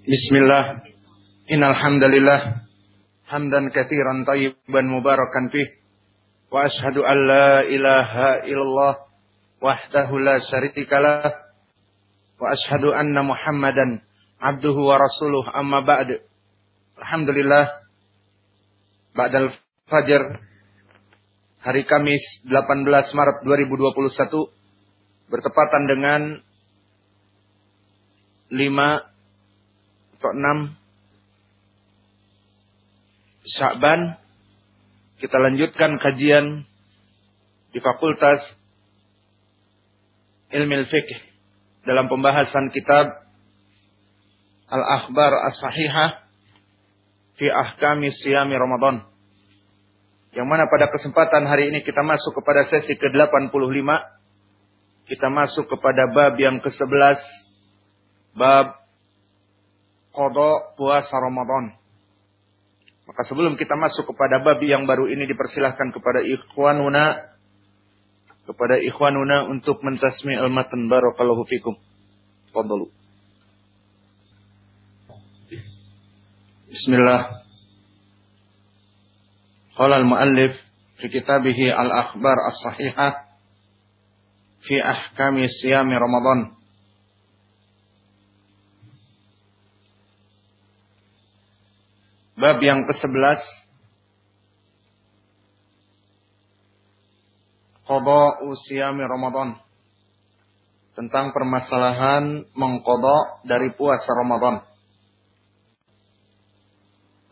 Bismillah. Innal hamdalillah hamdan katsiran tayyiban mubarakan fih. Wa ashhadu an la ilaha illallah wahdahu la syarika Wa ashhadu anna Muhammadan abduhu wa rasuluh amma ba'd. Alhamdulillah. Ba'dal fajar hari Kamis 18 Maret 2021 bertepatan dengan 5 atau 6 Sya'ban kita lanjutkan kajian di Fakultas Ilmu Fiqh dalam pembahasan kitab Al-Akhbar As-Sahihah fi Ahkami Siyami Ramadan. Yang mana pada kesempatan hari ini kita masuk kepada sesi ke-85. Kita masuk kepada bab yang ke-11. Bab kodok puasa Ramadan. Maka sebelum kita masuk kepada bab yang baru ini dipersilahkan kepada ikhwanuna kepada ikhwanuna untuk mentasmi al-matan barakallahu fikum. Fadlu. Bismillah. Qala al-muallif fi kitabih al-akhbar as-sahihah fi ahkami siyami Ramadan. Bab yang ke-11 Qada usiami Ramadan tentang permasalahan mengkodok dari puasa Ramadan.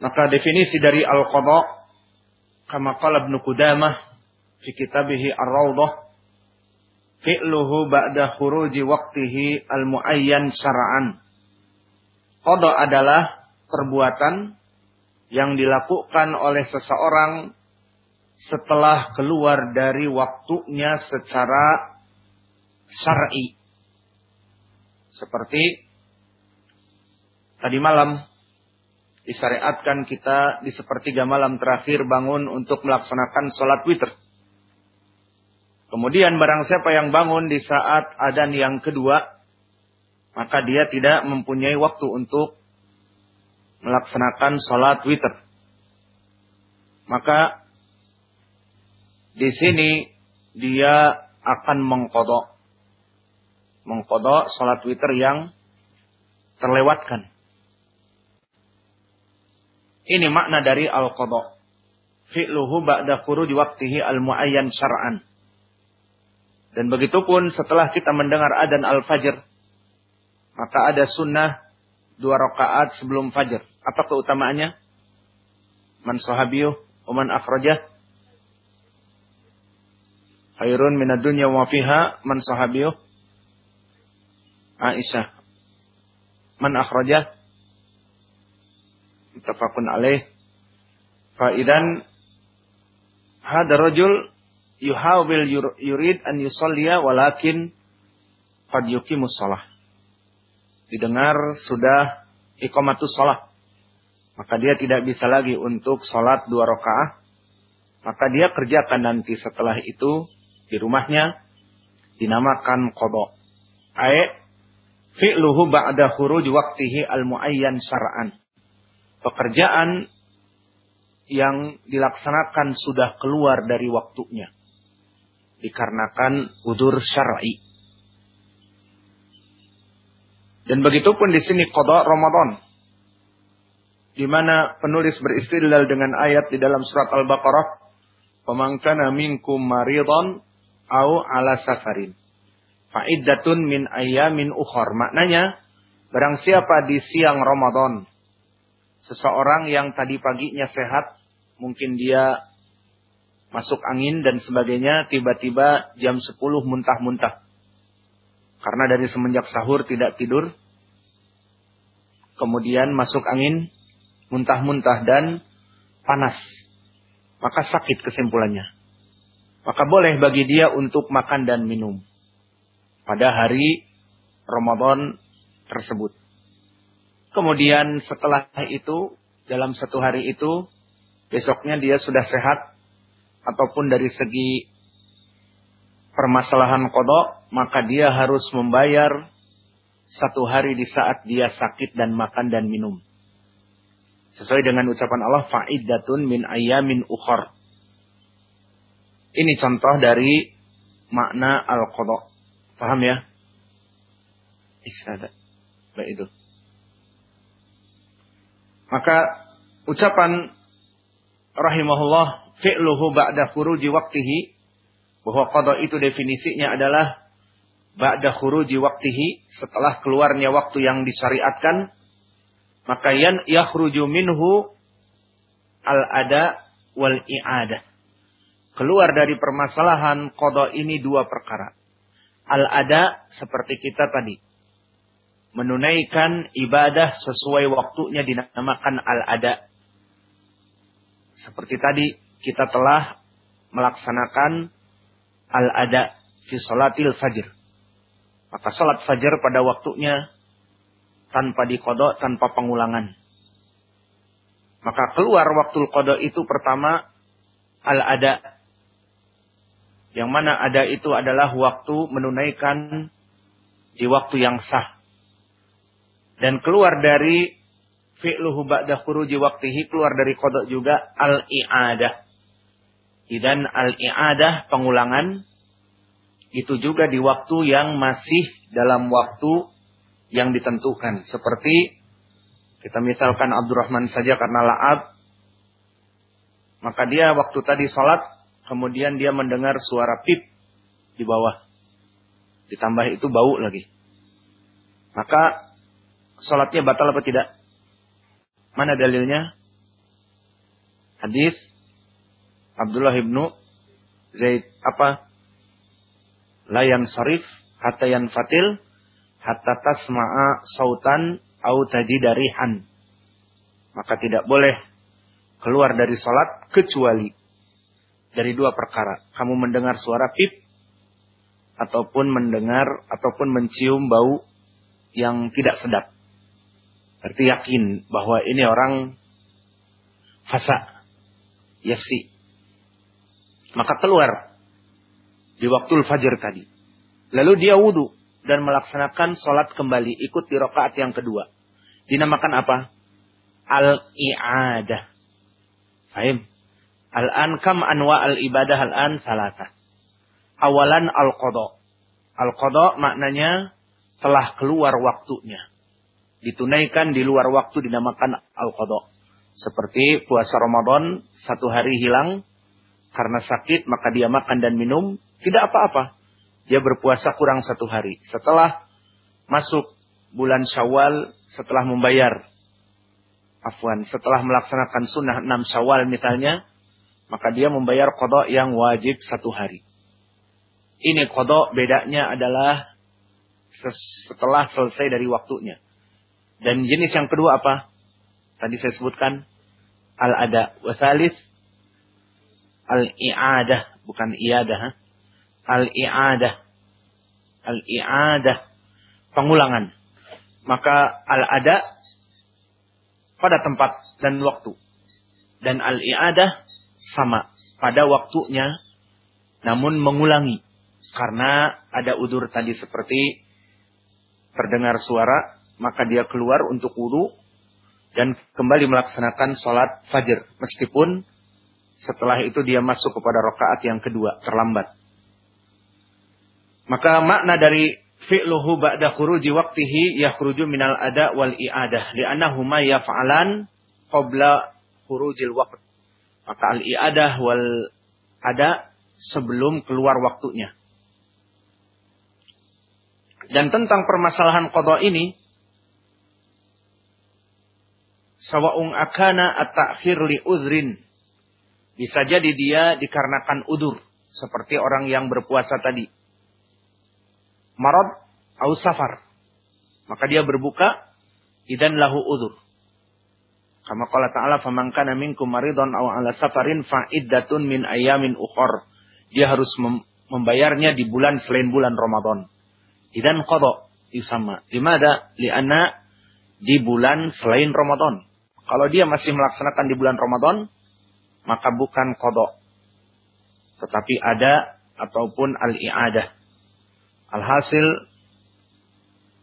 Maka definisi dari al-qada kama qala Ibnu Qudamah fi kitabih Ar-Raudhah fi'luhu ba'da khuruji waqtihi al-muayyan syara'an. Qada adalah perbuatan yang dilakukan oleh seseorang setelah keluar dari waktunya secara syar'i. Seperti tadi malam disyariatkan kita di sepertiga malam terakhir bangun untuk melaksanakan sholat witir. Kemudian barang siapa yang bangun di saat adan yang kedua, maka dia tidak mempunyai waktu untuk melaksanakan sholat witir. Maka di sini dia akan mengkodok. Mengkodok sholat witir yang terlewatkan. Ini makna dari al-kodok. Fi'luhu ba'da di waktihi al-mu'ayyan syar'an. Dan begitu pun setelah kita mendengar adan al-fajr. Maka ada sunnah dua rakaat sebelum fajar. Apa keutamaannya? Man sahabiyuh wa man akhrajah khairun minad dunya wa fiha man sahabiyuh Aisyah. Man akhrajah Ittafaqun alaih. Fa idan hada rajul yuhawil yurid an yusalliya walakin qad shalah didengar sudah ikomatus sholat. Maka dia tidak bisa lagi untuk sholat dua rakaat. Maka dia kerjakan nanti setelah itu di rumahnya dinamakan kodok. Ayat fi'luhu ba'da khuruj waktihi al-muayyan syara'an. Pekerjaan yang dilaksanakan sudah keluar dari waktunya. Dikarenakan udur syar'i. Dan begitu pun di sini qada Ramadan. Di mana penulis beristidlal dengan ayat di dalam surat Al-Baqarah, "Faman kana minkum maridhan au ala safarin." Fa'iddatun min ayamin ukhor. Maknanya, barang siapa di siang Ramadan, seseorang yang tadi paginya sehat, mungkin dia masuk angin dan sebagainya, tiba-tiba jam 10 muntah-muntah. Karena dari semenjak sahur tidak tidur. Kemudian masuk angin, muntah-muntah dan panas. Maka sakit kesimpulannya. Maka boleh bagi dia untuk makan dan minum. Pada hari Ramadan tersebut. Kemudian setelah itu, dalam satu hari itu, besoknya dia sudah sehat. Ataupun dari segi permasalahan kodok, maka dia harus membayar satu hari di saat dia sakit dan makan dan minum. Sesuai dengan ucapan Allah, fa'iddatun min ayamin ukhar. Ini contoh dari makna al-qadha. Paham ya? Isyadat. Baik itu. Maka ucapan rahimahullah fi'luhu ba'da khuruji waktihi bahwa qada itu definisinya adalah ba'da khuruji waktihi setelah keluarnya waktu yang disyariatkan maka yan yakhruju minhu al-ada wal i'adah. Keluar dari permasalahan qada ini dua perkara. Al-ada seperti kita tadi. Menunaikan ibadah sesuai waktunya dinamakan al-ada. Seperti tadi kita telah melaksanakan al-ada fi salatil fajr. Maka salat fajar pada waktunya tanpa dikodok, tanpa pengulangan. Maka keluar waktu kodok itu pertama al-ada. Yang mana ada itu adalah waktu menunaikan di waktu yang sah. Dan keluar dari fi'luhu ba'da khuruji waktihi, keluar dari kodok juga al-i'adah. Dan al-i'adah pengulangan itu juga di waktu yang masih dalam waktu yang ditentukan. Seperti kita misalkan Abdurrahman saja karena la'ab. Maka dia waktu tadi sholat, kemudian dia mendengar suara pip di bawah. Ditambah itu bau lagi. Maka sholatnya batal apa tidak? Mana dalilnya? Hadis Abdullah ibnu Zaid apa? Layan sarif hatta fatil hatta tasma'a sautan au tajidarihan. Maka tidak boleh keluar dari sholat kecuali dari dua perkara. Kamu mendengar suara pip ataupun mendengar ataupun mencium bau yang tidak sedap. Berarti yakin bahwa ini orang fasa, yafsi. Maka keluar di waktu fajar tadi. Lalu dia wudhu dan melaksanakan sholat kembali. Ikut di rokaat yang kedua. Dinamakan apa? Al-i'adah. Fahim? Al-an kam anwa al-ibadah al-an salata. Awalan al-qadha. Al-qadha maknanya telah keluar waktunya. Ditunaikan di luar waktu dinamakan al-qadha. Seperti puasa Ramadan, satu hari hilang. Karena sakit, maka dia makan dan minum. Tidak apa-apa dia berpuasa kurang satu hari. Setelah masuk bulan Syawal, setelah membayar, afwan, setelah melaksanakan sunnah enam Syawal misalnya, maka dia membayar kodok yang wajib satu hari. Ini kodok bedanya adalah setelah selesai dari waktunya. Dan jenis yang kedua apa? Tadi saya sebutkan al-ada. Wasalis al-i'adah. Bukan iadah al-i'adah. Al-i'adah. Pengulangan. Maka al-ada pada tempat dan waktu. Dan al-i'adah sama pada waktunya namun mengulangi. Karena ada udur tadi seperti terdengar suara, maka dia keluar untuk wudhu dan kembali melaksanakan sholat fajar. Meskipun setelah itu dia masuk kepada rokaat yang kedua, terlambat. Maka makna dari fi'luhu ba'da khuruji waqtihi yakhruju minal ada wal i'adah. Li'annahuma yaf'alan qabla khurujil waqt. Maka al-i'adah wal ada sebelum keluar waktunya. Dan tentang permasalahan qada ini sawa'ung akana at-ta'khir li. Bisa jadi dia dikarenakan udur seperti orang yang berpuasa tadi marad atau safar. Maka dia berbuka idan lahu udzur. Kama qala ta'ala faman kana minkum maridun aw ala safarin fa iddatun min ayamin ukhra. Dia harus membayarnya di bulan selain bulan Ramadan. Idan qada isama. Di mana? Lianna di bulan selain Ramadan. Kalau dia masih melaksanakan di bulan Ramadan, maka bukan qada. Tetapi ada ataupun al-i'adah. Alhasil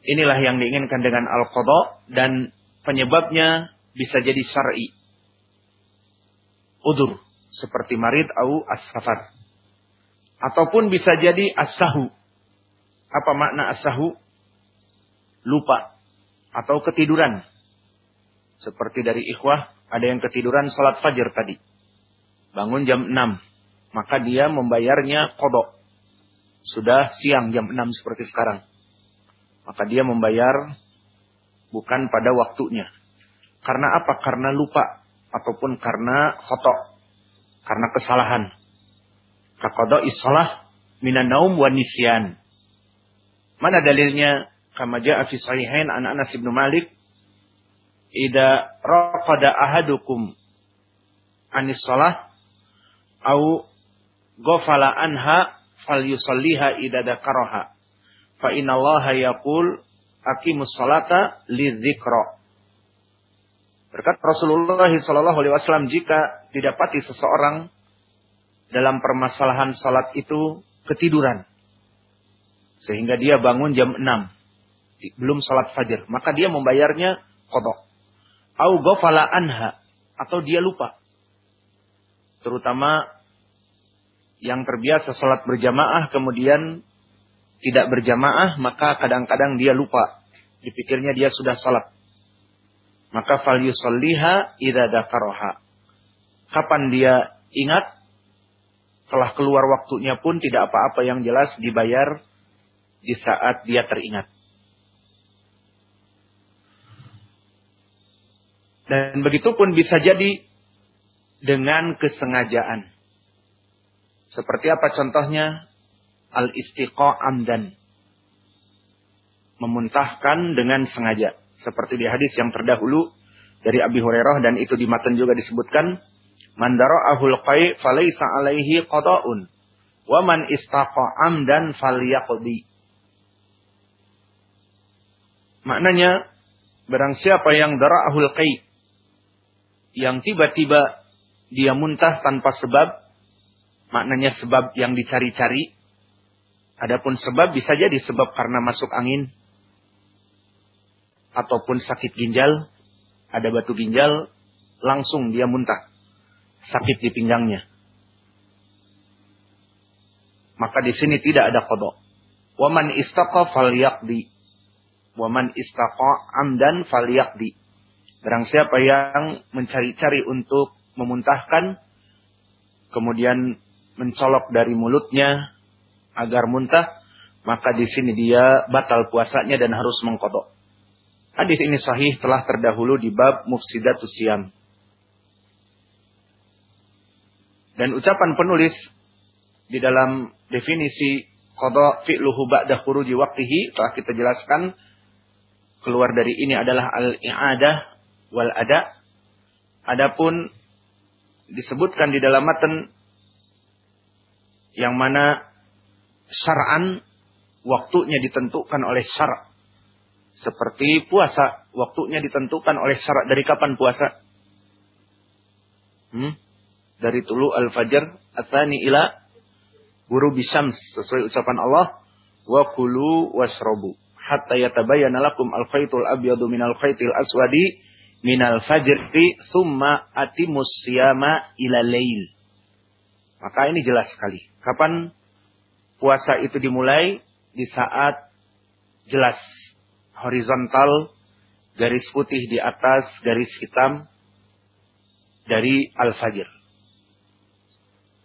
inilah yang diinginkan dengan al-qadha dan penyebabnya bisa jadi syar'i. Udur seperti marid au as-safar. Ataupun bisa jadi as-sahu. Apa makna as-sahu? Lupa atau ketiduran. Seperti dari ikhwah ada yang ketiduran salat fajar tadi. Bangun jam 6. Maka dia membayarnya kodok. Sudah siang jam 6 seperti sekarang. Maka dia membayar bukan pada waktunya. Karena apa? Karena lupa ataupun karena khotok, karena kesalahan. Kakodo isolah minan naum wa nisyan. Mana dalilnya? Kama ja'a fi sahihain an Anas bin Malik ida raqada ahadukum anis salah au ghafala anha falyusalliha ida dakaraha fa innallaha yaqul aqimus salata lidzikra Berkat Rasulullah Shallallahu Alaihi Wasallam jika didapati seseorang dalam permasalahan salat itu ketiduran, sehingga dia bangun jam 6, belum salat fajar, maka dia membayarnya kodok. Au gofala anha, atau dia lupa. Terutama yang terbiasa salat berjamaah kemudian tidak berjamaah, maka kadang-kadang dia lupa. Dipikirnya dia sudah salat. Maka fal yusalliha idza dzakaraha. Kapan dia ingat telah keluar waktunya pun tidak apa-apa yang jelas dibayar di saat dia teringat. Dan begitu pun bisa jadi dengan kesengajaan. Seperti apa contohnya? Al-istiqa amdan. Memuntahkan dengan sengaja. Seperti di hadis yang terdahulu dari Abi Hurairah dan itu di matan juga disebutkan. Man dara'ahul qai falaysa alaihi qada'un. Wa man istaqa amdan falyaqdi. Maknanya, barang siapa yang dara'ahul qai. Yang tiba-tiba dia muntah tanpa sebab. Maknanya sebab yang dicari-cari. Adapun sebab bisa jadi sebab karena masuk angin ataupun sakit ginjal, ada batu ginjal, langsung dia muntah. Sakit di pinggangnya. Maka di sini tidak ada kodok. Waman istaqa falyaqdi. Waman istaqa amdan falyaqdi. Barang siapa yang mencari-cari untuk memuntahkan, kemudian mencolok dari mulutnya agar muntah, maka di sini dia batal puasanya dan harus mengkodok. Hadis ini sahih telah terdahulu di bab mufsidatus siam. Dan ucapan penulis di dalam definisi qada fi'luhu ba'da khuruji waqtihi telah kita jelaskan keluar dari ini adalah al-i'adah wal ada. Adapun disebutkan di dalam matan yang mana syar'an waktunya ditentukan oleh syar' Seperti puasa, waktunya ditentukan oleh syarat dari kapan puasa? Hmm? Dari tulu al-fajr atani ila guru bisams sesuai ucapan Allah wa kulu wasrobu hatta yatabayyana lakum al-khaytul abyadu minal khaytil aswadi minal fajri thumma atimus siyama ila lail. Maka ini jelas sekali. Kapan puasa itu dimulai? Di saat jelas horizontal, garis putih di atas, garis hitam dari al-fajr.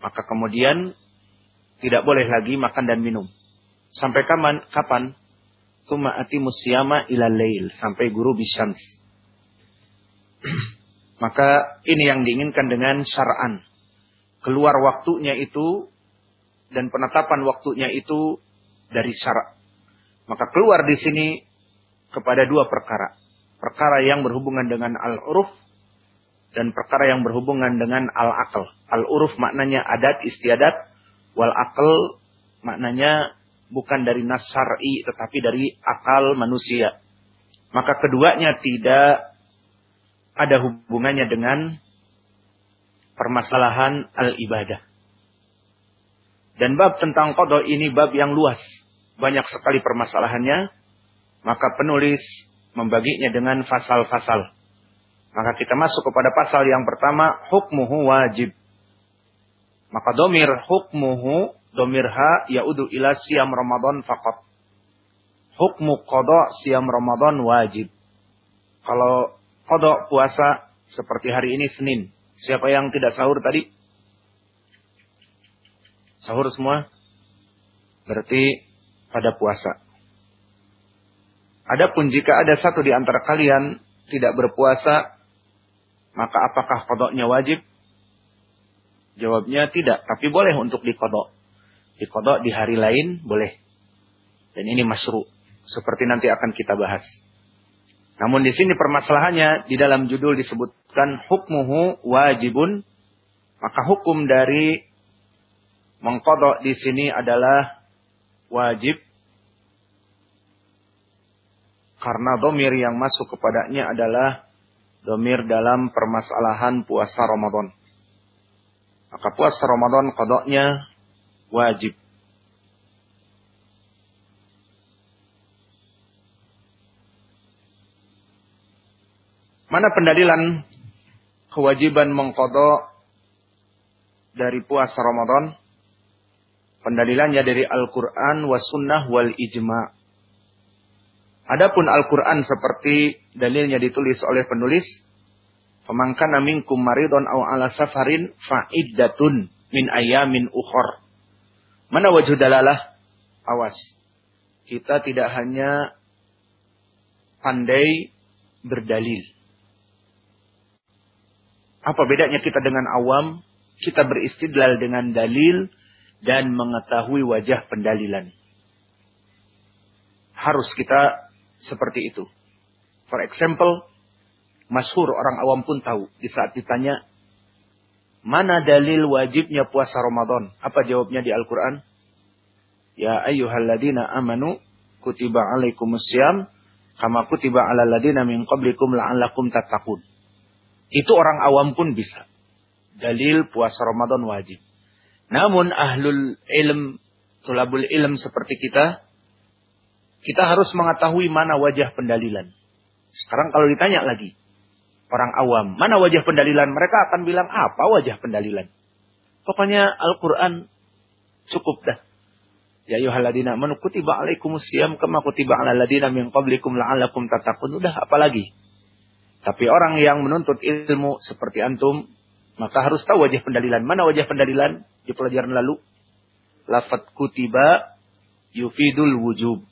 Maka kemudian tidak boleh lagi makan dan minum. Sampai kapan? Kapan? Tuma musyama ila lail. Sampai guru bisyams. Maka ini yang diinginkan dengan syara'an. Keluar waktunya itu dan penetapan waktunya itu dari syarat. Maka keluar di sini kepada dua perkara. Perkara yang berhubungan dengan al-uruf dan perkara yang berhubungan dengan al-aql. Al-uruf maknanya adat istiadat, wal aql maknanya bukan dari nas syar'i tetapi dari akal manusia. Maka keduanya tidak ada hubungannya dengan permasalahan al-ibadah. Dan bab tentang kodo ini bab yang luas. Banyak sekali permasalahannya Maka penulis membaginya dengan fasal-fasal. Maka kita masuk kepada pasal yang pertama, hukmuhu wajib. Maka domir hukmuhu, domir ha, yaudu ila siam Ramadan fakot. Hukmu kodok siam Ramadan wajib. Kalau kodok puasa seperti hari ini Senin. Siapa yang tidak sahur tadi? Sahur semua? Berarti pada puasa. Adapun jika ada satu di antara kalian tidak berpuasa, maka apakah kodoknya wajib? Jawabnya tidak, tapi boleh untuk dikodok. Dikodok di hari lain boleh. Dan ini masru. Seperti nanti akan kita bahas. Namun di sini permasalahannya di dalam judul disebutkan hukmuhu wajibun. Maka hukum dari mengkodok di sini adalah wajib. Karena domir yang masuk kepadanya adalah domir dalam permasalahan puasa Ramadan. Maka puasa Ramadan kodoknya wajib. Mana pendalilan kewajiban mengkodok dari puasa Ramadan? Pendalilannya dari Al-Quran wa sunnah wal ijma. Adapun Al-Quran seperti dalilnya ditulis oleh penulis, Pemangkana minkum maridon au ala safarin fa'iddatun min ayamin ukhor. Mana wajah dalalah? Awas. Kita tidak hanya pandai berdalil. Apa bedanya kita dengan awam? Kita beristidlal dengan dalil dan mengetahui wajah pendalilan. Harus kita seperti itu. For example, masyhur orang awam pun tahu di saat ditanya mana dalil wajibnya puasa Ramadan? Apa jawabnya di Al-Qur'an? Ya ayyuhalladzina amanu kutiba alaikumusiyam kama kutiba alal ladina min qablikum la'allakum tattaqun. Itu orang awam pun bisa. Dalil puasa Ramadan wajib. Namun ahlul ilm, tulabul ilm seperti kita, kita harus mengetahui mana wajah pendalilan. Sekarang kalau ditanya lagi, orang awam. Mana wajah pendalilan? Mereka akan bilang, apa wajah pendalilan? Pokoknya Al-Quran cukup dah. Ya ayuhaladina manu kutiba alaikumusiyam kama kutiba ala ladina min qablikum tatakun. Udah apalagi. Tapi orang yang menuntut ilmu seperti antum, maka harus tahu wajah pendalilan. Mana wajah pendalilan di pelajaran lalu? Lafat kutiba yufidul wujub.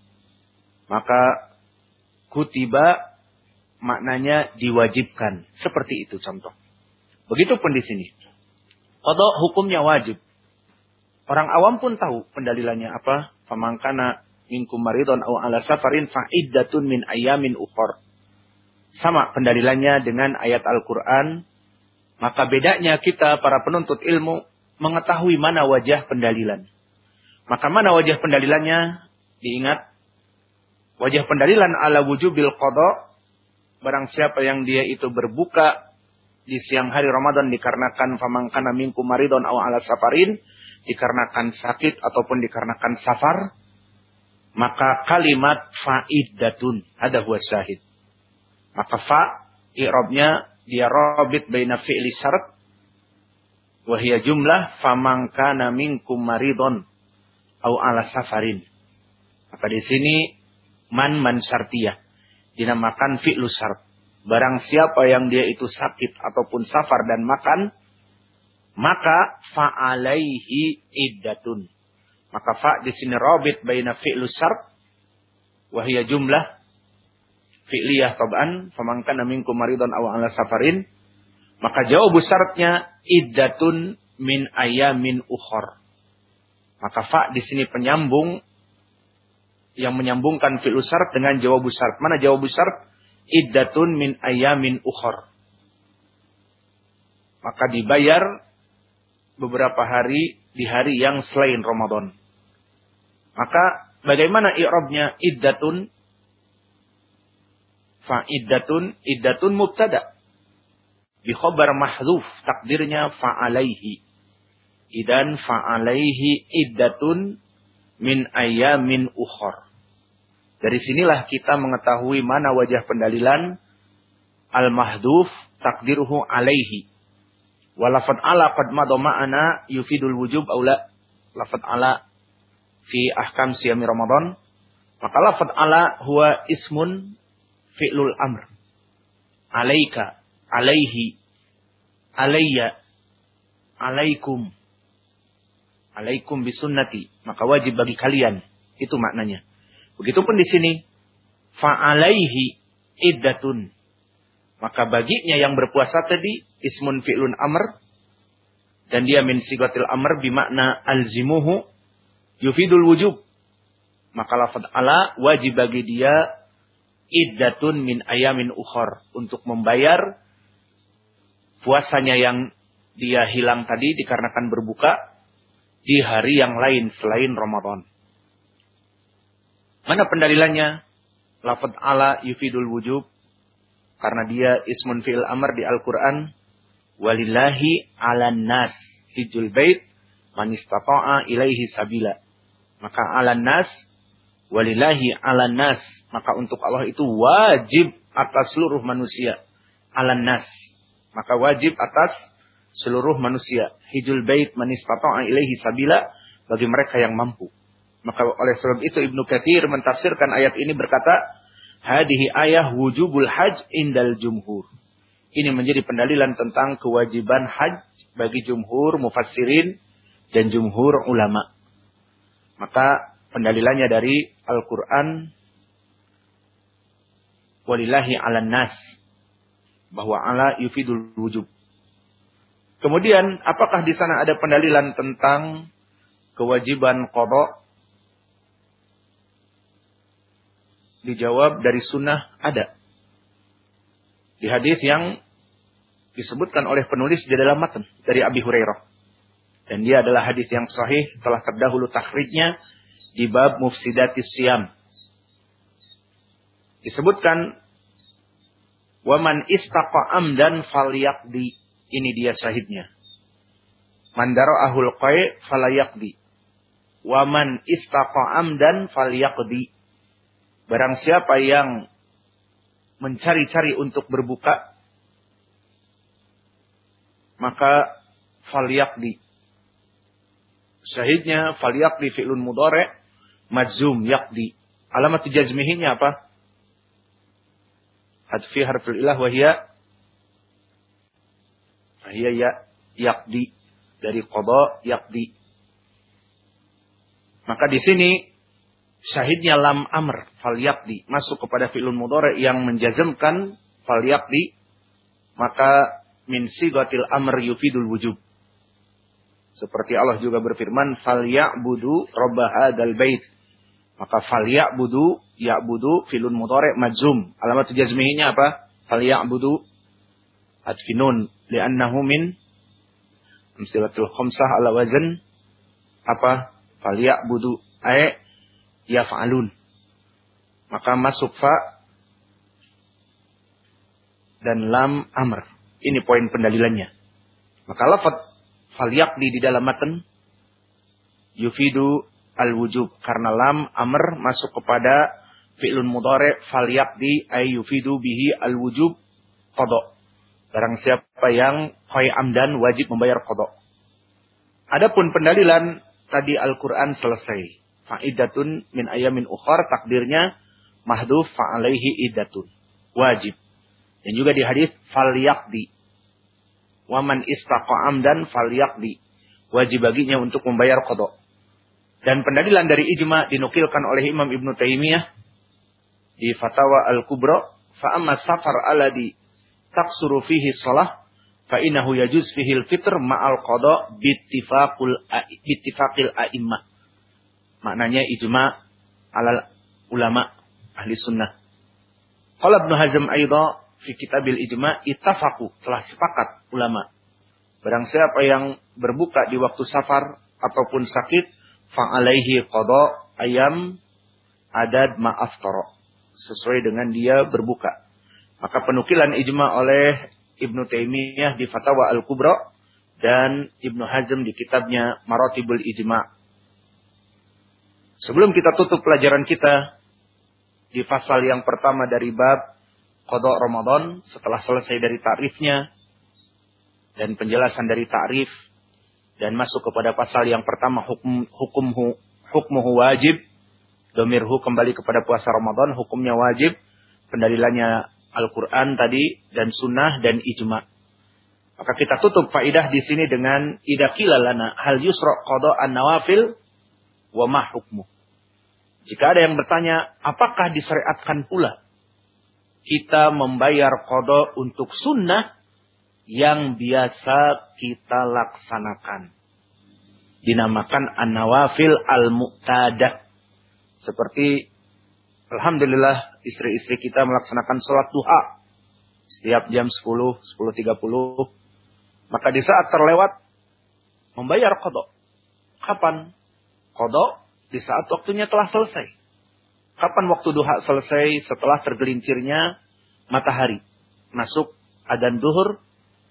Maka kutiba maknanya diwajibkan. Seperti itu contoh. Begitupun di sini. Kodok hukumnya wajib. Orang awam pun tahu pendalilannya apa. Famangkana minkum maridon au ala safarin fa'iddatun min ayamin ukhor. Sama pendalilannya dengan ayat Al-Quran. Maka bedanya kita para penuntut ilmu mengetahui mana wajah pendalilan. Maka mana wajah pendalilannya? Diingat. Wajah pendalilan ala wujubil kodok barang siapa yang dia itu berbuka di siang hari Ramadan dikarenakan famangkana mingku maridon aw ala safarin dikarenakan sakit ataupun dikarenakan safar maka kalimat faidatun ada huwa syahid maka fa i'rabnya dia rabit baina fi'li syarat wahia jumlah famangkana minkum maridon aw ala safarin maka di sini man man syartiyah dinamakan fi'lu syart. Barang siapa yang dia itu sakit ataupun safar dan makan, maka fa'alaihi iddatun. Maka fa di sini rabit baina fi'lu syart wahia jumlah fi'liyah tab'an faman kana minkum maridun aw ala safarin maka jawab syaratnya iddatun min ayamin ukhor. Maka fa di sini penyambung yang menyambungkan fi'lu syarat dengan jawab syarat. Mana jawab syarat? Iddatun min ayamin ukhor. Maka dibayar beberapa hari di hari yang selain Ramadan. Maka bagaimana i'rabnya iddatun? Fa iddatun, iddatun mubtada. Bi khabar mahzuf, takdirnya fa'alaihi. Idan fa'alaihi iddatun min ayamin ukhor. Dari sinilah kita mengetahui mana wajah pendalilan al-mahduf takdiruhu alaihi. Walafat ala qad ma'ana yufidul wujub aula lafad ala fi ahkam siyami Ramadan. Maka lafad ala huwa ismun fi'lul amr. Alaika, alaihi, alayya, alaikum. Alaikum bisunnati. Maka wajib bagi kalian. Itu maknanya. Begitupun di sini. Fa'alaihi iddatun. Maka baginya yang berpuasa tadi. Ismun fi'lun amr. Dan dia min sigatil amr bimakna alzimuhu. Yufidul wujub. Maka lafad ala wajib bagi dia iddatun min ayamin ukhor. Untuk membayar puasanya yang dia hilang tadi dikarenakan berbuka di hari yang lain selain Ramadan. Mana pendalilannya? Lafad ala yufidul wujub. Karena dia ismun fi'il amr di Al-Quran. Walillahi ala nas hijul bait man istata'a ilaihi sabila. Maka ala nas walillahi ala nas. Maka untuk Allah itu wajib atas seluruh manusia. Ala nas. Maka wajib atas seluruh manusia. Hijul bait man istata'a ilaihi sabila bagi mereka yang mampu. Maka oleh sebab itu Ibnu Katsir mentafsirkan ayat ini berkata, "Hadihi ayah wujubul haj indal jumhur." Ini menjadi pendalilan tentang kewajiban haj bagi jumhur mufassirin dan jumhur ulama. Maka pendalilannya dari Al-Qur'an walillahi 'alan nas bahwa ala yufidul wujub. Kemudian apakah di sana ada pendalilan tentang kewajiban qada Dijawab dari sunnah ada. Di hadis yang disebutkan oleh penulis di dalam matan dari Abi Hurairah. Dan dia adalah hadis yang sahih telah terdahulu takhrijnya di bab mufsidatis siam. Disebutkan waman istaqa amdan falyaqdi. Ini dia syahidnya. Mandara ahul qai falayaqdi. Waman istaqa amdan falyaqdi. Barang siapa yang mencari-cari untuk berbuka, maka falyakdi. Syahidnya falyakdi fi'lun mudore, majzum yakdi. Alamat jazmihinya apa? Hadfi harfil ilah wahia wahia ya yakdi dari qada yakdi. Maka di sini syahidnya lam amr falyakdi masuk kepada fi'lun mudhari yang menjazmkan falyakdi maka min sigatil amr yufidul wujub seperti Allah juga berfirman falyabudu rabb hadzal bait maka falyabudu ya'budu filun mudhari majzum alamat jazmihinya apa falyabudu adfinun li'annahu min amsilatul khamsah ala wazan apa falyabudu ay yaf'alun. Maka masuk fa dan lam amr. Ini poin pendalilannya. Maka lafad falyaqdi di dalam matan yufidu al-wujub. Karena lam amr masuk kepada fi'lun mudhari falyaqdi ay yufidu bihi al-wujub qada. Barang siapa yang qai amdan wajib membayar qada. Adapun pendalilan tadi Al-Qur'an selesai fa'idatun min ayamin ukhar takdirnya mahduf fa'alaihi idatun. Wajib. Dan juga di hadis falyaqdi. Waman istaqa amdan falyaqdi. Wajib baginya untuk membayar kodok. Dan pendalilan dari ijma dinukilkan oleh Imam Ibn Taimiyah di Fatawa Al-Kubra, fa'amma safar aladi taksuru fihi salah fa'inahu yajuz fihi al-fitr ma'al qada bittifaqul bittifaqil a'immah. Maknanya ijma ala ulama ahli sunnah. Kalau Ibn Hazm Aida fi kitabil ijma itafaku telah sepakat ulama. Barang siapa yang berbuka di waktu safar ataupun sakit, fa'alaihi qada ayam adad ma'aftara. Sesuai dengan dia berbuka. Maka penukilan ijma oleh Ibnu Taimiyah di Fatawa Al-Kubra dan Ibnu Hazm di kitabnya Maratibul Ijma' Sebelum kita tutup pelajaran kita, di pasal yang pertama dari bab kodok Ramadan setelah selesai dari takrifnya dan penjelasan dari takrif dan masuk kepada pasal yang pertama hukum hukum hukmuhu wajib domirhu kembali kepada puasa Ramadan hukumnya wajib pendalilannya Al-Quran tadi dan sunnah dan ijma. Maka kita tutup faidah di sini dengan idakila lana hal yusra qada an nawafil wa ma hukmu. Jika ada yang bertanya, apakah disyariatkan pula kita membayar qada untuk sunnah yang biasa kita laksanakan? Dinamakan an-nawafil al-mu'tadah. Seperti Alhamdulillah istri-istri kita melaksanakan sholat duha. Setiap jam 10, 10.30. Maka di saat terlewat, membayar kodok. Kapan? Kodok di saat waktunya telah selesai. Kapan waktu duha selesai setelah tergelincirnya matahari. Masuk adan duhur,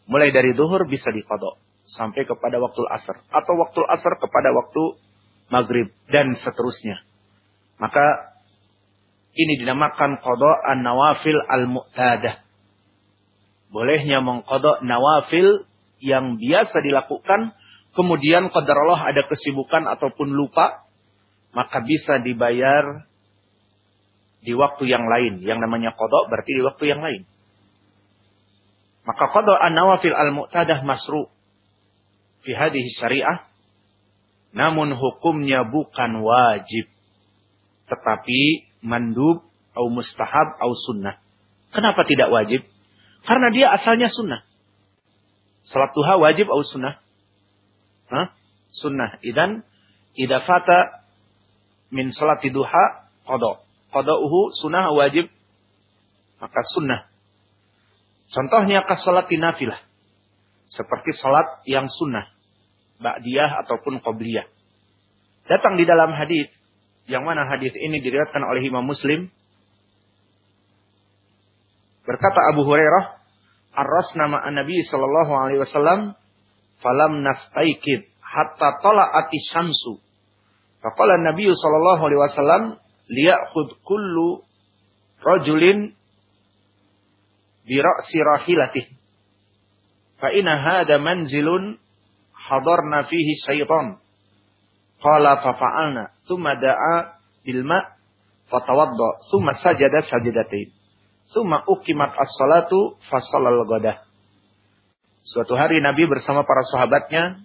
mulai dari duhur bisa dikodok. Sampai kepada waktu asar. Atau waktu asar kepada waktu maghrib. Dan seterusnya. Maka ini dinamakan qada an-nawafil al-mu'tadah. Bolehnya mengqada nawafil yang biasa dilakukan, kemudian qadar Allah ada kesibukan ataupun lupa, maka bisa dibayar di waktu yang lain. Yang namanya qada berarti di waktu yang lain. Maka qada an-nawafil al-mu'tadah masru' fi hadhihi syariah namun hukumnya bukan wajib tetapi mandub atau mustahab atau sunnah. Kenapa tidak wajib? Karena dia asalnya sunnah. Salat duha wajib atau sunnah? Hah? Sunnah. Idan idza fata min salat duha qada. Qada'uhu sunnah wajib maka sunnah. Contohnya ke salat nafilah. Seperti salat yang sunnah. Ba'diyah ataupun qobliyah. Datang di dalam hadis yang mana hadis ini diriwayatkan oleh Imam Muslim. Berkata Abu Hurairah, "Arras nama Nabi sallallahu alaihi wasallam, falam nastaikid hatta tala'ati syamsu." Faqala Nabi sallallahu alaihi wasallam, "Liya'khud kullu rajulin bi ra'si rahilatih." Fa inna hada manzilun hadarna fihi syaitan Qala fa'alna. Summa da'a bilma fatawadda. Summa sajada sajadatain. Summa ukimat as-salatu fasallal godah. Suatu hari Nabi bersama para sahabatnya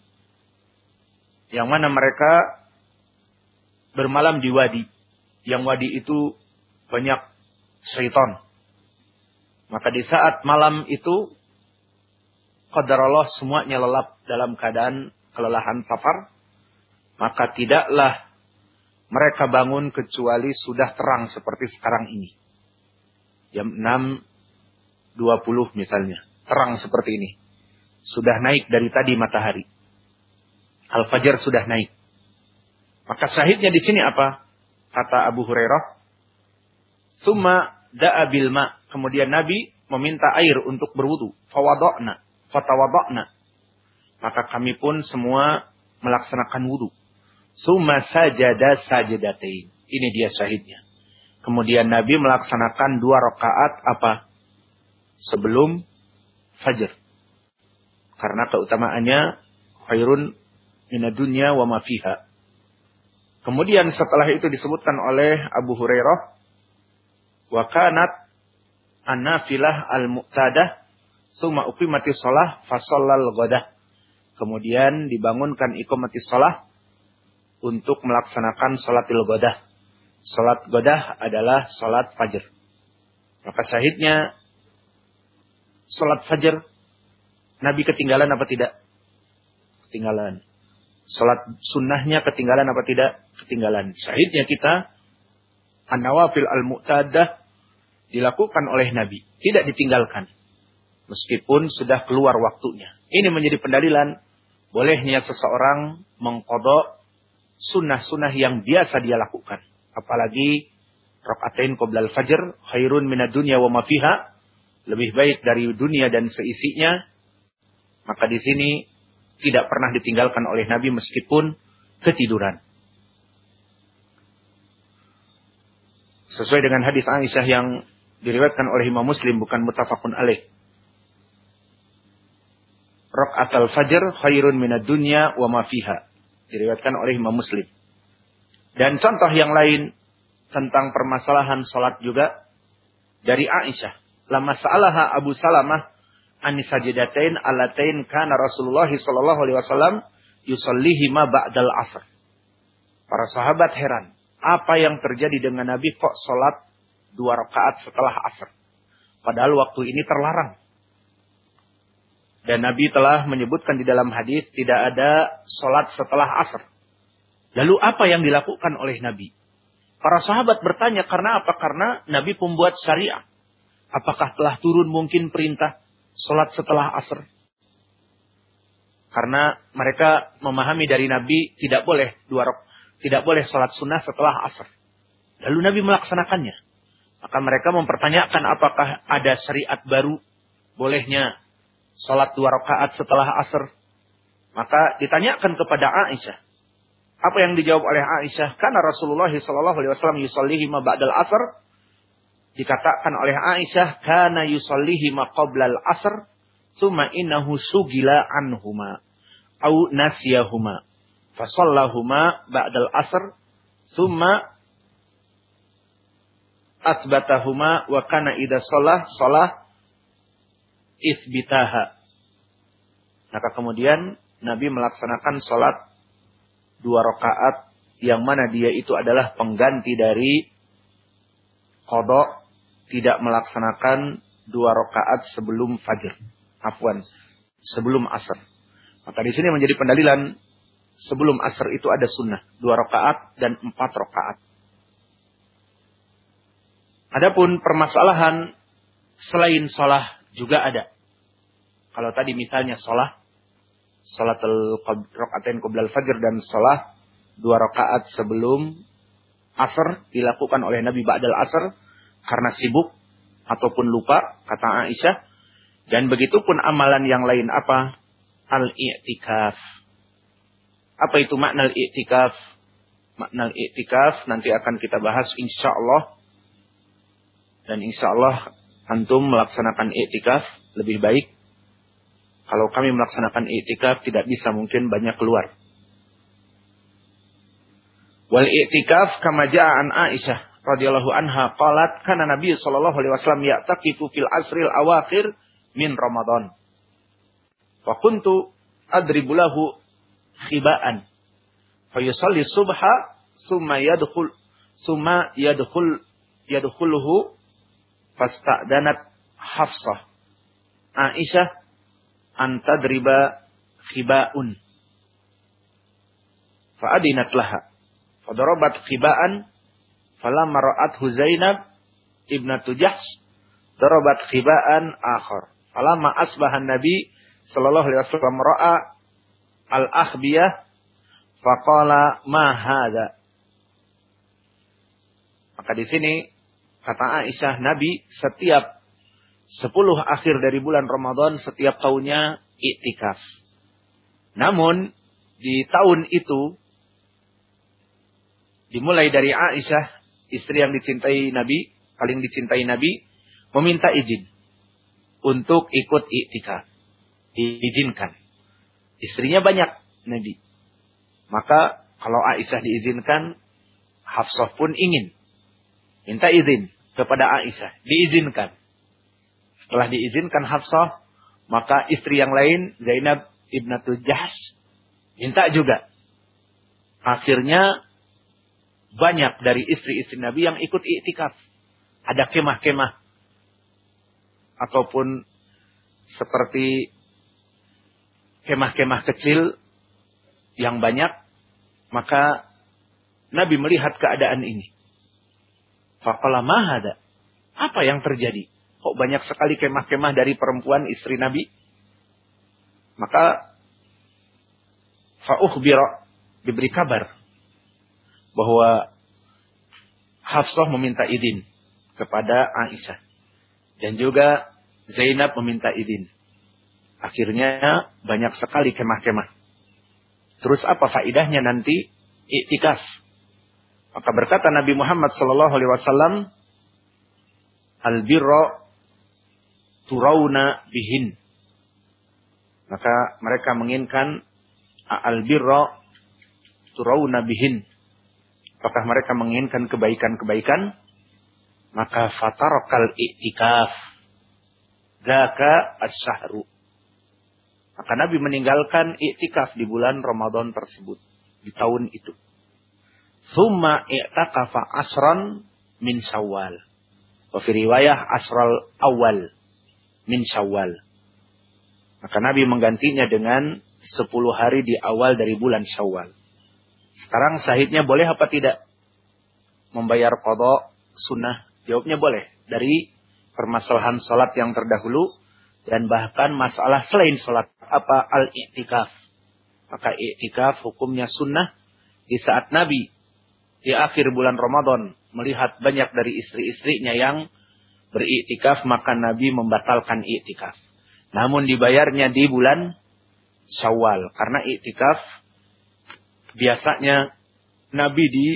yang mana mereka bermalam di wadi. Yang wadi itu banyak syaitan. Maka di saat malam itu Allah semuanya lelap dalam keadaan kelelahan safar maka tidaklah mereka bangun kecuali sudah terang seperti sekarang ini. Jam 6.20 misalnya. Terang seperti ini. Sudah naik dari tadi matahari. Al-Fajr sudah naik. Maka syahidnya di sini apa? Kata Abu Hurairah. Summa da'a bilma. Kemudian Nabi meminta air untuk berwudu. Fawadokna. Fatawadokna. Maka kami pun semua melaksanakan wudu. Suma sajada sajadatain. Ini dia syahidnya. Kemudian Nabi melaksanakan dua rakaat apa? Sebelum fajar. Karena keutamaannya khairun minadunya wa mafiha. Kemudian setelah itu disebutkan oleh Abu Hurairah. Wa kanat an-nafilah al-muqtadah. Suma uqimati sholah fasallal godah. Kemudian dibangunkan iqamati sholah untuk melaksanakan sholatil godah. Sholat godah adalah sholat fajar. Maka syahidnya sholat fajar. Nabi ketinggalan apa tidak? Ketinggalan. Sholat sunnahnya ketinggalan apa tidak? Ketinggalan. Syahidnya kita. An-nawafil al-mu'tadah dilakukan oleh Nabi. Tidak ditinggalkan. Meskipun sudah keluar waktunya. Ini menjadi pendalilan bolehnya seseorang mengkodok sunnah-sunnah yang biasa dia lakukan. Apalagi rokaatain qoblal fajr khairun minad dunya wa mafiha lebih baik dari dunia dan seisinya. Maka di sini tidak pernah ditinggalkan oleh Nabi meskipun ketiduran. Sesuai dengan hadis Aisyah yang diriwayatkan oleh Imam Muslim bukan mutafakun alaih. al fajr khairun minad dunya wa ma fiha. Diriwayatkan oleh Imam Muslim. Dan contoh yang lain tentang permasalahan salat juga dari Aisyah. Lama salaha Abu Salamah anisajidatain alatain kana Rasulullah sallallahu alaihi wasallam yusallihi ma ba'dal asr. Para sahabat heran, apa yang terjadi dengan Nabi kok salat dua rakaat setelah asr? Padahal waktu ini terlarang. Dan Nabi telah menyebutkan di dalam hadis tidak ada salat setelah asr. Lalu apa yang dilakukan oleh Nabi? Para sahabat bertanya karena apa? Karena Nabi pembuat syariat. Apakah telah turun mungkin perintah sholat setelah asr? Karena mereka memahami dari Nabi tidak boleh dua tidak boleh sholat sunnah setelah asr. Lalu Nabi melaksanakannya. Maka mereka mempertanyakan apakah ada syariat baru bolehnya sholat dua rakaat setelah asr. Maka ditanyakan kepada Aisyah. Apa yang dijawab oleh Aisyah? Karena Rasulullah Shallallahu Alaihi Wasallam yusallihi ma ba'dal asr. Dikatakan oleh Aisyah, karena yusallihi ma qablal asr. Suma innahu sugila anhuma. Au nasiyahuma. Fasallahuma ba'dal asr. Suma asbatahuma wa kana idha sholah sholah isbitaha. Maka kemudian Nabi melaksanakan sholat dua rakaat yang mana dia itu adalah pengganti dari kodok tidak melaksanakan dua rakaat sebelum fajr. Afwan, sebelum asar. Maka di sini menjadi pendalilan sebelum asar itu ada sunnah. Dua rakaat dan empat rakaat. Adapun permasalahan selain sholah juga ada. Kalau tadi misalnya sholah salatul rakaatain qoblal fajr dan salat dua rakaat sebelum asar dilakukan oleh Nabi ba'dal asar karena sibuk ataupun lupa kata Aisyah. Dan begitu pun amalan yang lain apa? Al-i'tikaf. Apa itu makna al-i'tikaf? Makna al-i'tikaf nanti akan kita bahas insyaallah dan insyaallah antum melaksanakan i'tikaf lebih baik kalau kami melaksanakan i'tikaf tidak bisa mungkin banyak keluar. Wal i'tikaf kama ja'a an Aisyah radhiyallahu anha qalat kana Nabi sallallahu alaihi wasallam ya'taqifu fil asril awakhir min Ramadan. Fa kuntu adribu lahu khiba'an. Fa yusalli subha summa yadkhul summa yadkhul yadkhuluhu fasta'danat Hafsah. Aisyah antadriba khibaun. Fa'adinat laha. Fadarabat khibaan. Falamma ra'athu Zainab ibnatu Jahsh. Darabat khibaan akhar. Falamma asbahan Nabi sallallahu alaihi wasallam ra'a al-akhbiyah faqala ma hadha. Maka di sini kata Aisyah Nabi setiap Sepuluh akhir dari bulan Ramadan setiap tahunnya iktikaf. Namun di tahun itu dimulai dari Aisyah, istri yang dicintai Nabi, paling dicintai Nabi, meminta izin untuk ikut iktikaf. Diizinkan. Istrinya banyak Nabi. Maka kalau Aisyah diizinkan, Hafsah pun ingin. Minta izin kepada Aisyah. Diizinkan. Setelah diizinkan Hafsah, maka istri yang lain Zainab ibnatu Jahsh minta juga. Akhirnya banyak dari istri-istri Nabi yang ikut iktikaf. Ada kemah-kemah ataupun seperti kemah-kemah kecil yang banyak, maka Nabi melihat keadaan ini. Mahada. Apa yang terjadi? Kok banyak sekali kemah-kemah dari perempuan istri Nabi? Maka fa'ukhbira diberi kabar bahwa Hafsah meminta izin kepada Aisyah dan juga Zainab meminta izin. Akhirnya banyak sekali kemah-kemah. Terus apa faidahnya nanti iktikaf? Maka berkata Nabi Muhammad sallallahu alaihi wasallam, "Al-birra turauna bihin." Maka mereka menginginkan al-birra turauna bihin. Apakah mereka menginginkan kebaikan-kebaikan? Maka fatarakal i'tikaf. Daka as-sahru. Maka Nabi meninggalkan i'tikaf di bulan Ramadan tersebut. Di tahun itu. Thumma i'takafa asran min syawal. Wa fi riwayah asral awal min syawal. Maka Nabi menggantinya dengan 10 hari di awal dari bulan syawal. Sekarang sahidnya boleh apa tidak? Membayar kodok sunnah? Jawabnya boleh. Dari permasalahan sholat yang terdahulu. Dan bahkan masalah selain sholat. Apa? Al-i'tikaf. Maka i'tikaf hukumnya sunnah. Di saat Nabi di akhir bulan Ramadan melihat banyak dari istri-istrinya yang beriktikaf maka Nabi membatalkan iktikaf. Namun dibayarnya di bulan Syawal karena iktikaf biasanya Nabi di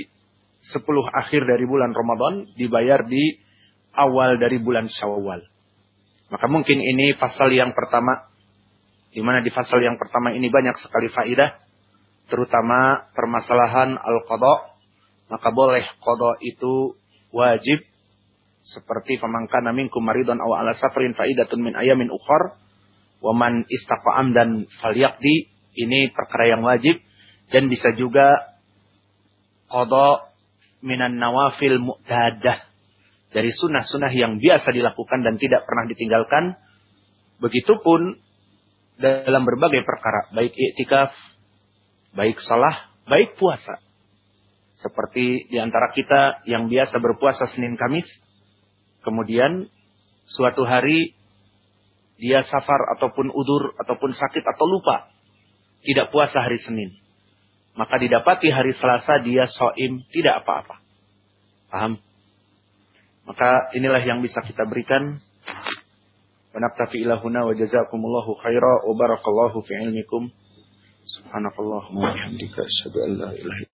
10 akhir dari bulan Ramadan dibayar di awal dari bulan Syawal. Maka mungkin ini pasal yang pertama di mana di pasal yang pertama ini banyak sekali faidah terutama permasalahan al-qada maka boleh qada itu wajib seperti famangkana minkum maridun aw ala safarin faidatun min ayamin ukhar wa man dan falyaqdi. Ini perkara yang wajib. Dan bisa juga qada minan nawafil mu'tadah. Dari sunnah-sunnah yang biasa dilakukan dan tidak pernah ditinggalkan. Begitupun dalam berbagai perkara. Baik iktikaf baik salah baik puasa seperti di antara kita yang biasa berpuasa Senin Kamis, kemudian suatu hari dia safar ataupun udur ataupun sakit atau lupa, tidak puasa hari Senin. Maka didapati hari Selasa dia soim, tidak apa-apa. Paham? Maka inilah yang bisa kita berikan. Wa naktafi ilahuna wa jazakumullahu khaira wa barakallahu fi ilmikum. Subhanakallahumma wa bihamdika asyhadu an